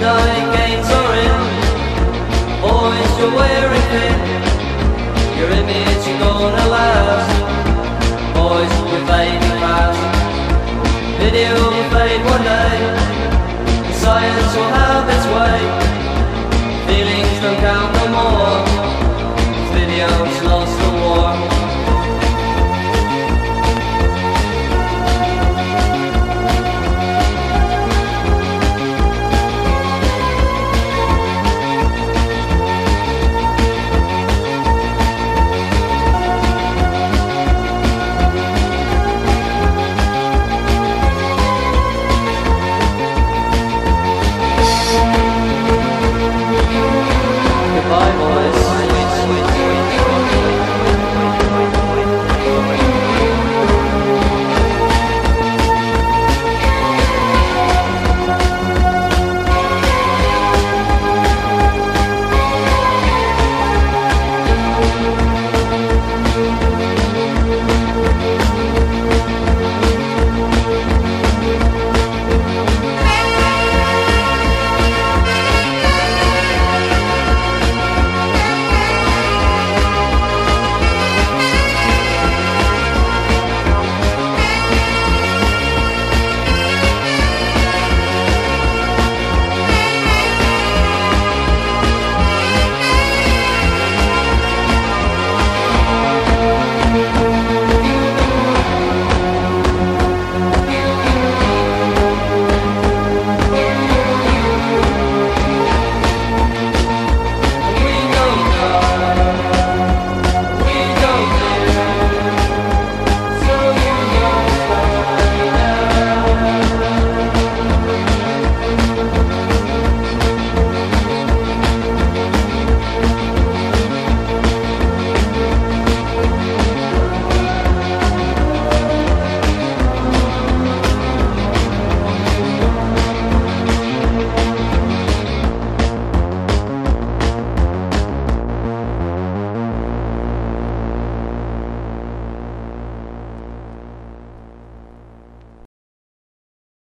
Nine gates are in. Boys, you're wearing thin. Your you're gonna last. Boys, you're fast Video will fade one day Science will have its way. Feelings don't count no more. This video's lost the war.